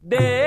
De